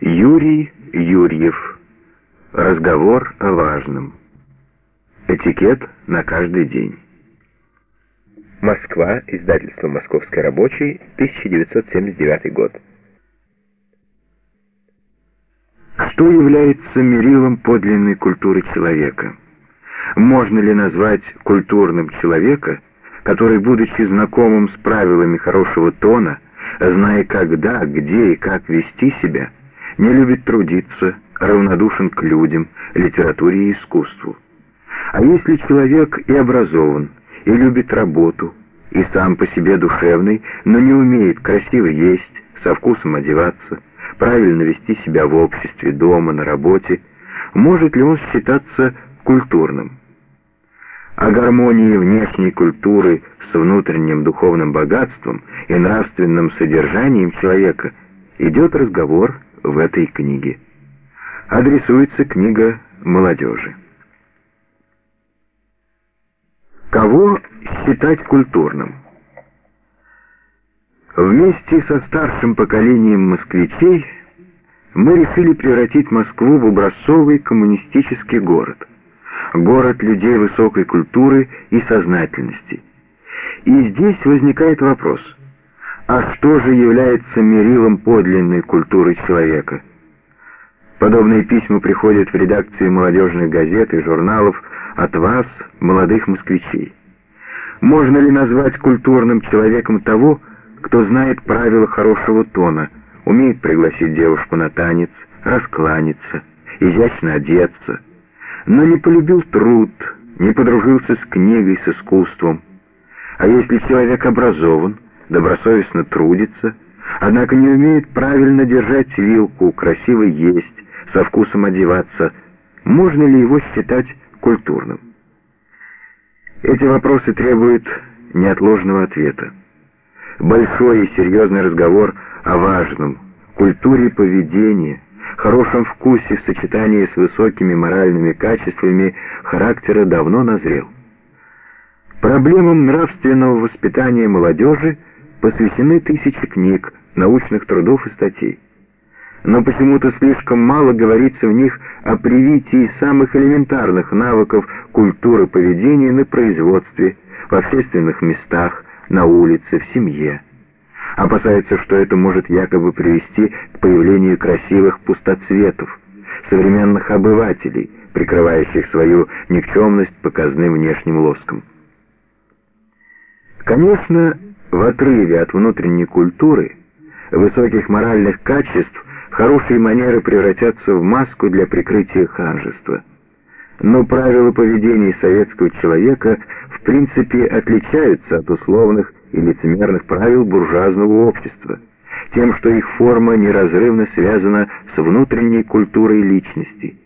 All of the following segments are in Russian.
Юрий Юрьев. Разговор о важном. Этикет на каждый день. Москва, издательство «Московский рабочий», 1979 год. Что является мерилом подлинной культуры человека? Можно ли назвать культурным человека, который, будучи знакомым с правилами хорошего тона, зная когда, где и как вести себя, не любит трудиться, равнодушен к людям, литературе и искусству. А если человек и образован, и любит работу, и сам по себе душевный, но не умеет красиво есть, со вкусом одеваться, правильно вести себя в обществе, дома, на работе, может ли он считаться культурным? О гармонии внешней культуры с внутренним духовным богатством и нравственным содержанием человека идет разговор в этой книге. Адресуется книга молодежи. Кого считать культурным? Вместе со старшим поколением москвичей мы решили превратить Москву в образцовый коммунистический город. Город людей высокой культуры и сознательности. И здесь возникает вопрос – а что же является мерилом подлинной культуры человека? Подобные письма приходят в редакции молодежных газет и журналов от вас, молодых москвичей. Можно ли назвать культурным человеком того, кто знает правила хорошего тона, умеет пригласить девушку на танец, раскланяться, изящно одеться, но не полюбил труд, не подружился с книгой, с искусством? А если человек образован, добросовестно трудится, однако не умеет правильно держать вилку, красиво есть, со вкусом одеваться, можно ли его считать культурным? Эти вопросы требуют неотложного ответа. Большой и серьезный разговор о важном, культуре поведения, хорошем вкусе в сочетании с высокими моральными качествами характера давно назрел. Проблемам нравственного воспитания молодежи – посвящены тысячи книг, научных трудов и статей. Но почему-то слишком мало говорится в них о привитии самых элементарных навыков культуры поведения на производстве, в общественных местах, на улице, в семье. Опасается, что это может якобы привести к появлению красивых пустоцветов, современных обывателей, прикрывающих свою никчемность показным внешним лоском. Конечно, в отрыве от внутренней культуры, высоких моральных качеств, хорошие манеры превратятся в маску для прикрытия ханжества. Но правила поведения советского человека в принципе отличаются от условных и лицемерных правил буржуазного общества, тем, что их форма неразрывно связана с внутренней культурой личности.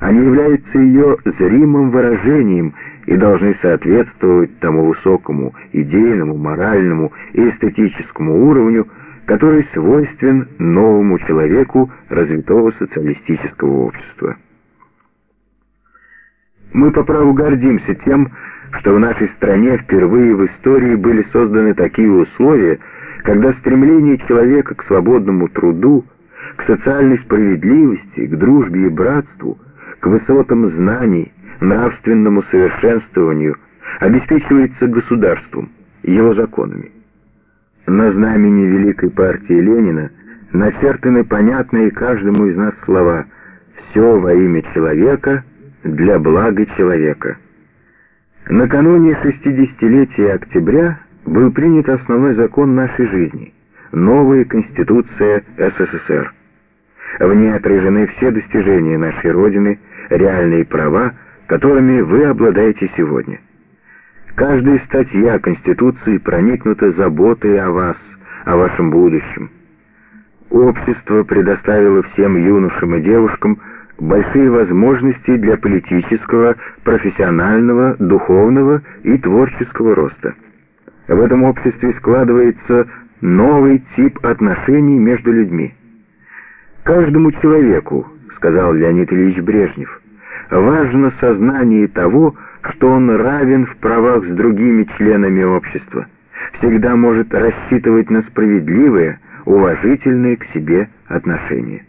Они являются ее зримым выражением и должны соответствовать тому высокому идейному, моральному и эстетическому уровню, который свойствен новому человеку развитого социалистического общества. Мы по праву гордимся тем, что в нашей стране впервые в истории были созданы такие условия, когда стремление человека к свободному труду, к социальной справедливости, к дружбе и братству, к высотам знаний, нравственному совершенствованию обеспечивается государством, его законами. На знамени Великой партии Ленина начертаны понятные каждому из нас слова «все во имя человека, для блага человека». Накануне 60-летия октября был принят основной закон нашей жизни – новая Конституция СССР. В ней отражены все достижения нашей Родины, реальные права, которыми вы обладаете сегодня. Каждая статья Конституции проникнута заботой о вас, о вашем будущем. Общество предоставило всем юношам и девушкам большие возможности для политического, профессионального, духовного и творческого роста. В этом обществе складывается новый тип отношений между людьми. «Каждому человеку», — сказал Леонид Ильич Брежнев, — важно сознание того, что он равен в правах с другими членами общества, всегда может рассчитывать на справедливое, уважительное к себе отношение.